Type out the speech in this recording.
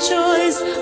choice.